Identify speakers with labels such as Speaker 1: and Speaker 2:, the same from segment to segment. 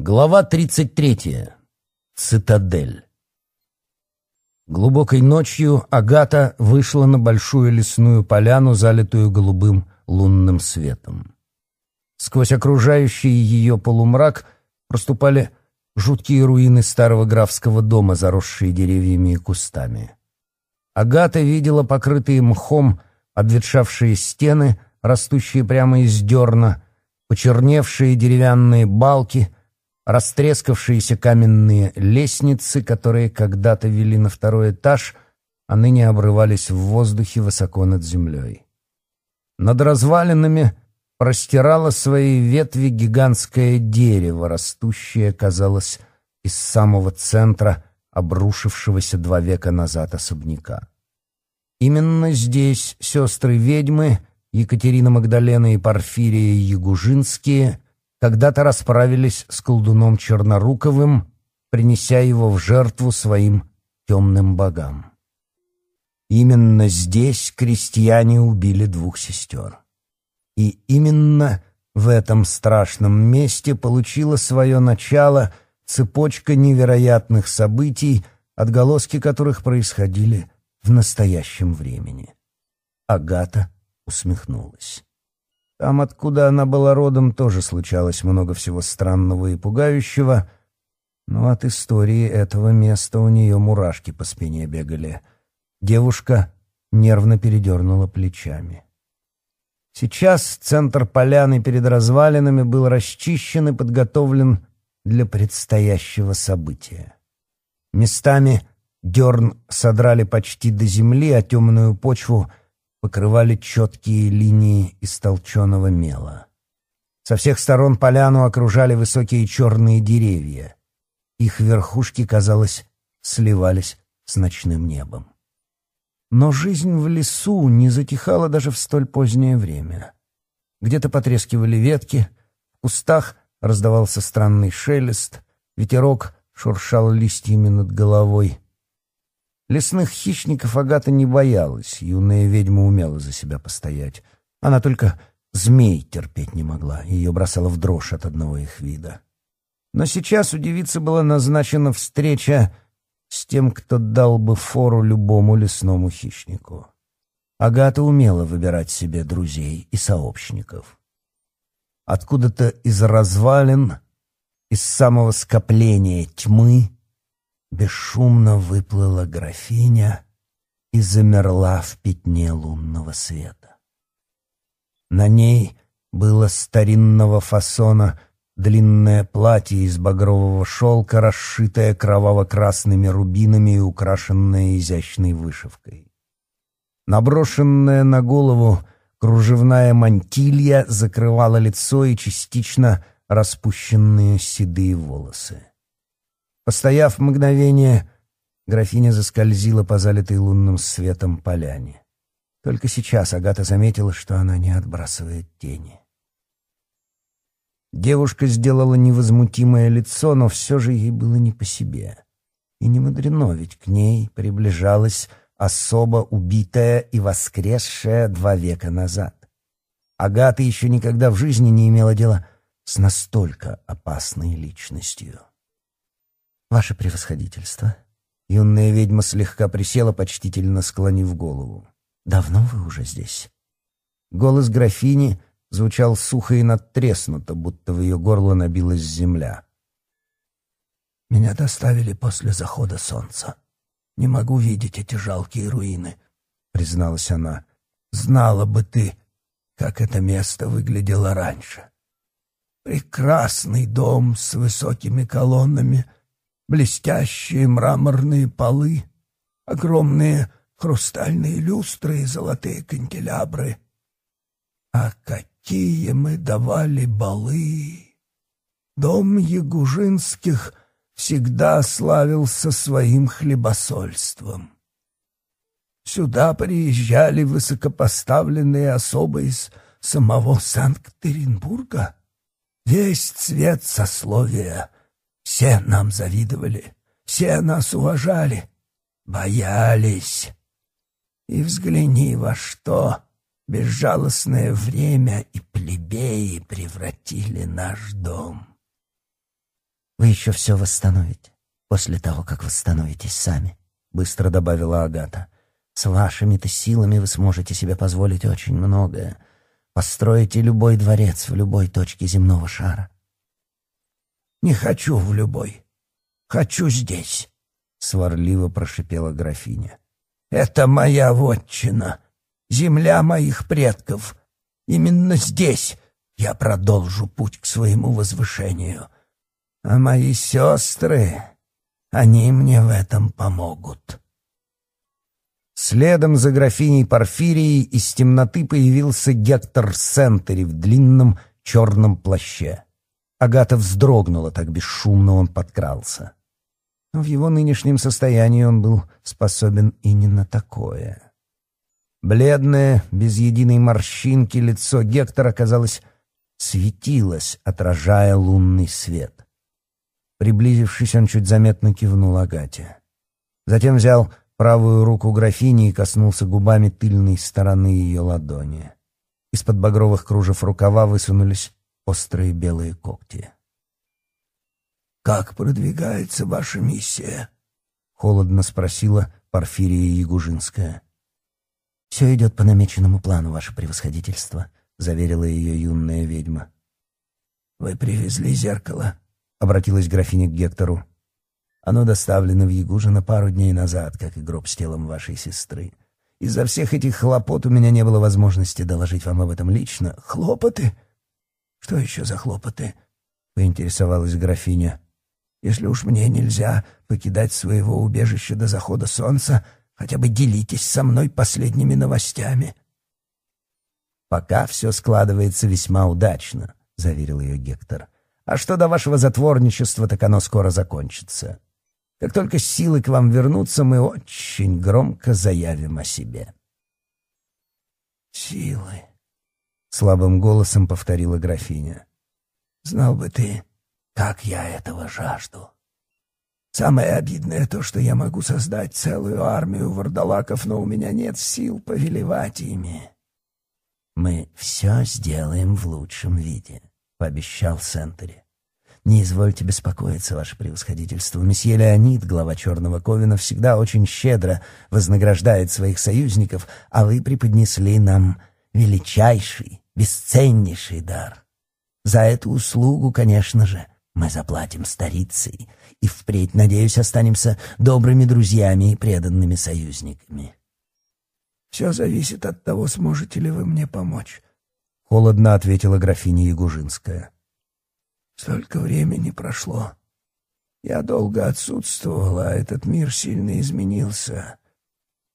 Speaker 1: Глава 33. Цитадель. Глубокой ночью Агата вышла на большую лесную поляну, залитую голубым лунным светом. Сквозь окружающий ее полумрак проступали жуткие руины старого графского дома, заросшие деревьями и кустами. Агата видела покрытые мхом обветшавшие стены, растущие прямо из дерна, почерневшие деревянные балки — Растрескавшиеся каменные лестницы, которые когда-то вели на второй этаж, а ныне обрывались в воздухе высоко над землей. Над развалинами простирало свои ветви гигантское дерево, растущее, казалось, из самого центра обрушившегося два века назад особняка. Именно здесь сестры-ведьмы Екатерина Магдалена и Порфирия Ягужинские когда-то расправились с колдуном Черноруковым, принеся его в жертву своим темным богам. Именно здесь крестьяне убили двух сестер. И именно в этом страшном месте получила свое начало цепочка невероятных событий, отголоски которых происходили в настоящем времени. Агата усмехнулась. Там, откуда она была родом, тоже случалось много всего странного и пугающего, но от истории этого места у нее мурашки по спине бегали. Девушка нервно передернула плечами. Сейчас центр поляны перед развалинами был расчищен и подготовлен для предстоящего события. Местами дерн содрали почти до земли, а темную почву — покрывали четкие линии из толченого мела. Со всех сторон поляну окружали высокие черные деревья. Их верхушки, казалось, сливались с ночным небом. Но жизнь в лесу не затихала даже в столь позднее время. Где-то потрескивали ветки, в кустах раздавался странный шелест, ветерок шуршал листьями над головой — Лесных хищников Агата не боялась, юная ведьма умела за себя постоять. Она только змей терпеть не могла, ее бросала в дрожь от одного их вида. Но сейчас у девицы была назначена встреча с тем, кто дал бы фору любому лесному хищнику. Агата умела выбирать себе друзей и сообщников. Откуда-то из развалин, из самого скопления тьмы — бесшумно выплыла графиня и замерла в пятне лунного света. На ней было старинного фасона длинное платье из багрового шелка, расшитое кроваво-красными рубинами и украшенное изящной вышивкой. Наброшенная на голову кружевная мантилья закрывала лицо и частично распущенные седые волосы. Постояв мгновение, графиня заскользила по залитой лунным светом поляне. Только сейчас Агата заметила, что она не отбрасывает тени. Девушка сделала невозмутимое лицо, но все же ей было не по себе. И не мудрено, ведь к ней приближалась особо убитая и воскресшая два века назад. Агата еще никогда в жизни не имела дела с настолько опасной личностью. «Ваше превосходительство». Юная ведьма слегка присела, почтительно склонив голову. «Давно вы уже здесь?» Голос графини звучал сухо и надтреснуто, будто в ее горло набилась земля. «Меня доставили после захода солнца. Не могу видеть эти жалкие руины», — призналась она. «Знала бы ты, как это место выглядело раньше. Прекрасный дом с высокими колоннами — блестящие мраморные полы, огромные хрустальные люстры и золотые канделябры. А какие мы давали балы! Дом Ягужинских всегда славился своим хлебосольством. Сюда приезжали высокопоставленные особы из самого Санкт-Петербурга. Весь цвет сословия — все нам завидовали, все нас уважали, боялись. И взгляни во что безжалостное время и плебеи превратили наш дом.
Speaker 2: Вы еще все восстановите, после того, как восстановитесь сами, — быстро добавила Агата. С вашими-то силами вы сможете себе позволить очень многое. Построите любой дворец в любой точке земного шара.
Speaker 3: — «Не хочу в любой. Хочу здесь», — сварливо прошипела графиня. «Это моя вотчина, земля моих предков. Именно здесь я продолжу путь к своему возвышению. А мои сестры, они мне в этом помогут».
Speaker 1: Следом за графиней Порфирией из темноты появился Гектор Сентери в длинном черном плаще. Агата вздрогнула, так бесшумно он подкрался. Но в его нынешнем состоянии он был способен и не на такое. Бледное, без единой морщинки лицо Гектора, казалось, светилось, отражая лунный свет. Приблизившись, он чуть заметно кивнул Агате. Затем взял правую руку графини и коснулся губами тыльной стороны ее ладони. Из-под багровых кружев рукава высунулись острые белые когти.
Speaker 3: «Как продвигается ваша миссия?»
Speaker 1: — холодно спросила Порфирия Ягужинская.
Speaker 2: «Все идет по намеченному плану, ваше превосходительство», — заверила ее юная ведьма.
Speaker 3: «Вы привезли зеркало», —
Speaker 1: обратилась графиня к Гектору. «Оно доставлено в Ягужино пару дней назад, как и гроб с телом вашей сестры. Из-за всех этих хлопот у меня не было возможности доложить вам об этом лично.
Speaker 3: Хлопоты?» Что еще за хлопоты?»
Speaker 1: — поинтересовалась графиня.
Speaker 3: «Если уж мне нельзя покидать своего убежища до захода солнца, хотя бы делитесь со мной последними новостями».
Speaker 1: «Пока все складывается весьма удачно», — заверил ее Гектор. «А что до вашего затворничества, так оно скоро закончится. Как только силы к вам вернутся, мы очень громко заявим о себе».
Speaker 3: «Силы», Слабым голосом повторила графиня. «Знал бы ты, как я этого жажду. Самое обидное то, что я могу создать целую армию вардалаков, но у меня нет сил повелевать ими».
Speaker 2: «Мы все сделаем в лучшем виде», — пообещал Сентери. «Не извольте беспокоиться, ваше превосходительство. Месье Леонид, глава Черного Ковина, всегда очень щедро вознаграждает своих союзников, а вы преподнесли нам величайший, бесценнейший дар. За эту услугу, конечно же, мы заплатим старицей и впредь, надеюсь, останемся добрыми друзьями и преданными союзниками.
Speaker 3: «Все зависит от того, сможете ли вы мне помочь», —
Speaker 1: холодно ответила графиня Ягужинская.
Speaker 3: «Столько времени прошло. Я долго отсутствовала, этот мир сильно изменился».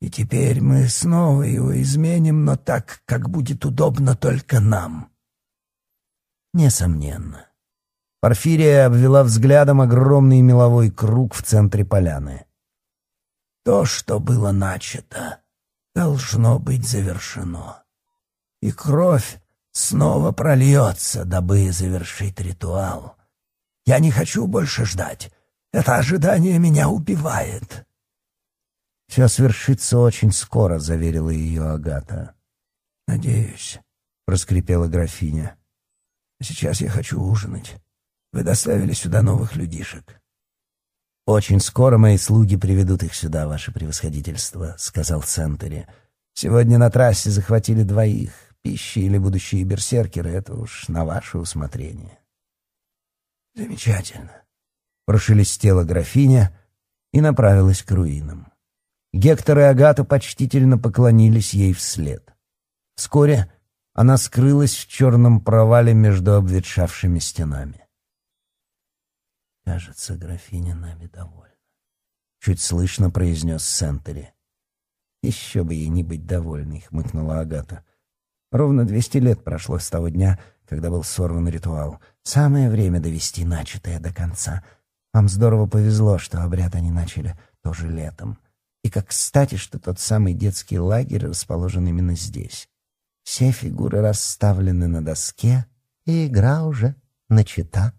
Speaker 3: И теперь мы снова его изменим, но так, как будет удобно только нам.
Speaker 2: Несомненно.
Speaker 1: Порфирия обвела взглядом огромный меловой круг в центре поляны.
Speaker 3: То, что было начато, должно быть завершено. И кровь снова прольется, дабы завершить ритуал. Я не хочу больше ждать. Это ожидание меня убивает.
Speaker 1: Все свершится очень скоро», — заверила ее Агата.
Speaker 3: «Надеюсь», — проскрипела графиня. «Сейчас я хочу ужинать. Вы доставили сюда новых людишек».
Speaker 2: «Очень скоро мои слуги приведут их сюда, ваше превосходительство», — сказал Сентери. «Сегодня на трассе захватили двоих. Пищи или будущие берсеркеры — это уж на ваше усмотрение».
Speaker 3: «Замечательно», —
Speaker 1: прошелестела графиня и направилась к руинам. Гектор и Агата почтительно поклонились ей вслед. Вскоре она скрылась в черном провале между обветшавшими стенами.
Speaker 2: «Кажется, графиня нами довольна», — чуть слышно произнес Сентери. «Еще бы ей не быть довольной», — хмыкнула Агата. «Ровно двести лет прошло с того дня, когда был сорван ритуал. Самое время довести начатое до конца. Вам здорово повезло, что обряд они начали тоже летом». И как кстати, что тот самый детский лагерь расположен именно здесь. Все фигуры расставлены на доске, и игра уже начата.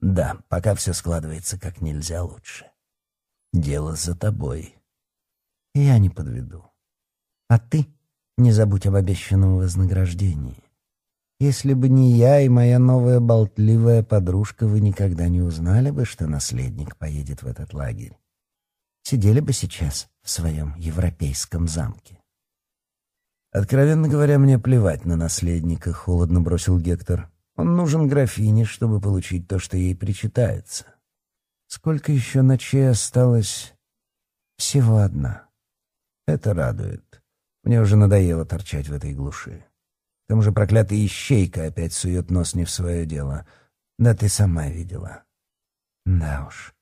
Speaker 2: Да, пока все складывается как нельзя лучше. Дело за тобой. Я не подведу. А ты не забудь об обещанном вознаграждении. Если бы не я и моя новая болтливая подружка, вы никогда не узнали бы, что наследник поедет в этот лагерь сидели бы сейчас в своем европейском замке.
Speaker 1: «Откровенно говоря, мне плевать на наследника», — холодно бросил Гектор. «Он нужен графине, чтобы получить то, что ей причитается. Сколько еще ночей осталось? Всего одна. Это радует. Мне уже надоело торчать в этой глуши. К тому же проклятая ищейка опять сует нос не в свое дело. Да ты сама видела». «Да уж»,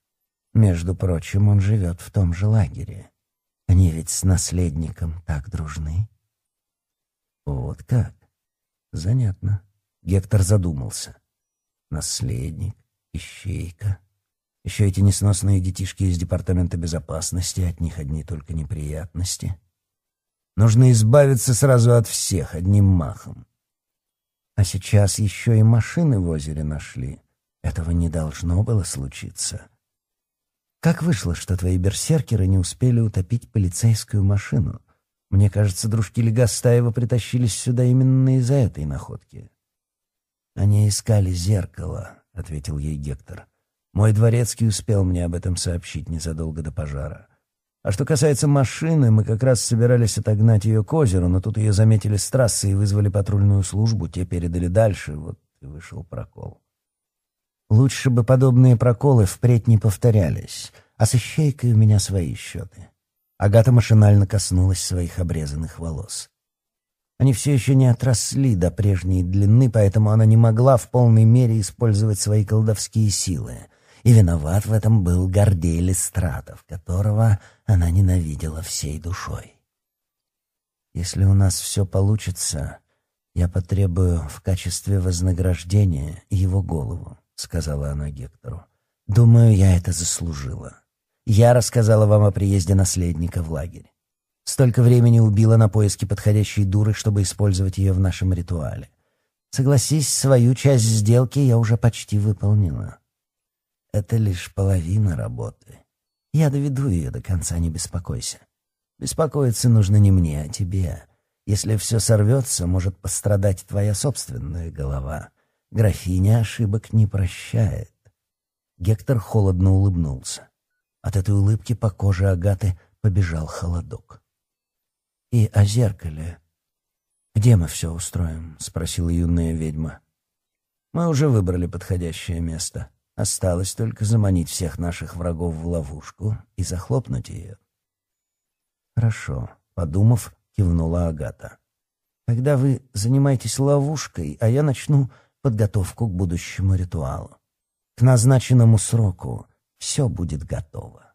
Speaker 1: между прочим, он живет в том же лагере. Они ведь с наследником так дружны. Вот как. Занятно. Гектор задумался. Наследник, ищейка. Еще эти несносные детишки из Департамента безопасности, от них одни только неприятности. Нужно избавиться сразу от всех, одним махом. А сейчас еще и машины в озере нашли. Этого не должно было случиться. Как вышло, что твои берсеркеры не успели утопить полицейскую машину? Мне кажется, дружки Легостаева притащились сюда именно из-за этой находки. Они искали зеркало, ответил ей Гектор. Мой дворецкий успел мне об этом сообщить незадолго до пожара. А что касается машины, мы как раз собирались отогнать ее к озеру, но тут ее заметили с трассы и вызвали патрульную службу, те передали дальше, вот и вышел прокол. Лучше бы подобные проколы впредь не повторялись, а с ищейкой у меня свои счеты. Агата машинально коснулась своих обрезанных волос. Они все еще не отросли до прежней длины, поэтому она не могла в полной мере использовать свои колдовские силы. И виноват в этом был Гордей Листратов, которого она ненавидела всей душой. «Если у нас все получится, я потребую в качестве вознаграждения его голову», сказала она Гектору. «Думаю, я это заслужила. Я рассказала вам о приезде наследника в лагерь. Столько времени убила на поиски подходящей дуры, чтобы использовать ее в нашем ритуале. Согласись, свою часть сделки я уже почти выполнила. Это лишь половина работы. Я доведу ее до конца, не беспокойся. Беспокоиться нужно не мне, а тебе. Если все сорвется, может пострадать твоя собственная голова». Графиня ошибок не прощает. Гектор холодно улыбнулся. От этой улыбки по коже Агаты побежал холодок. «И о зеркале. Где мы все устроим?» — спросила юная ведьма. «Мы уже выбрали подходящее место. Осталось только заманить всех наших врагов в ловушку и захлопнуть ее». «Хорошо», — подумав, кивнула Агата. «Тогда вы занимаетесь ловушкой, а я начну подготовку к будущему ритуалу. К назначенному сроку все будет готово.